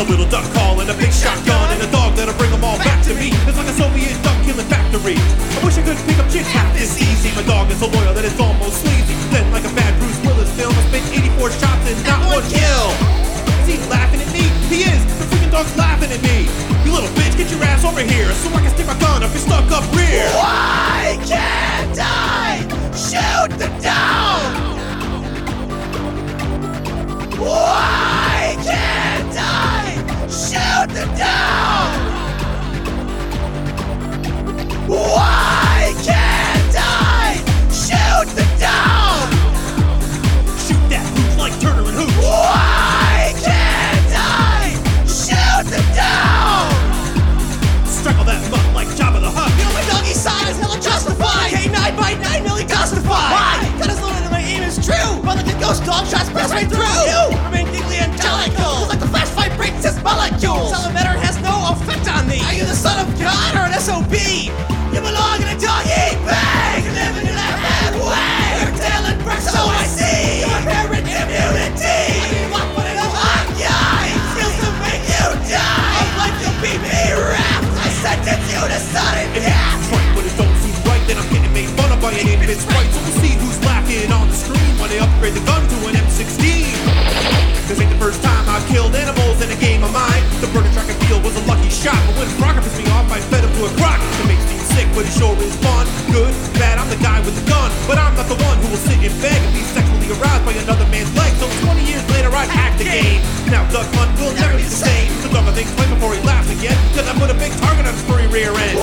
A little duck call and a big shotgun and a dog that'll bring them all back to me. It's like a Soviet duck killing factory. I wish I could pick up chicks half this easy. My dog is so loyal that it's almost sleazy. Then, like a bad Bruce Willis film, I spent 84 shots and not one kill. Is he laughing at me? He is. The freaking dog's laughing at me. You little bitch, get your ass over here I molecules. Salamander has no effect on me. Are you the son of God or an SOB? You belong in a dog eat bag. You're living in a bad way. Your tail and breath, so I see. Your inherent immunity. Sentence you to. Right it don't seem right, then I'm getting made fun of by right. So we'll see who's lacking on the screen when they upgrade the gun to an M16. Cause ain't the first time I've killed animals in a game was a lucky shot, but when his rocket pissed me off, I fed him to a crock. It makes me sick, but it sure is fun. Good, bad, I'm the guy with the gun, but I'm not the one who will sit and beg and be sexually aroused by another man's leg. So 20 years later, I hacked the game. Now Duck Hunt will never be the same. So Dogger thinks play before he laughs again, because I put a big target on his furry rear end.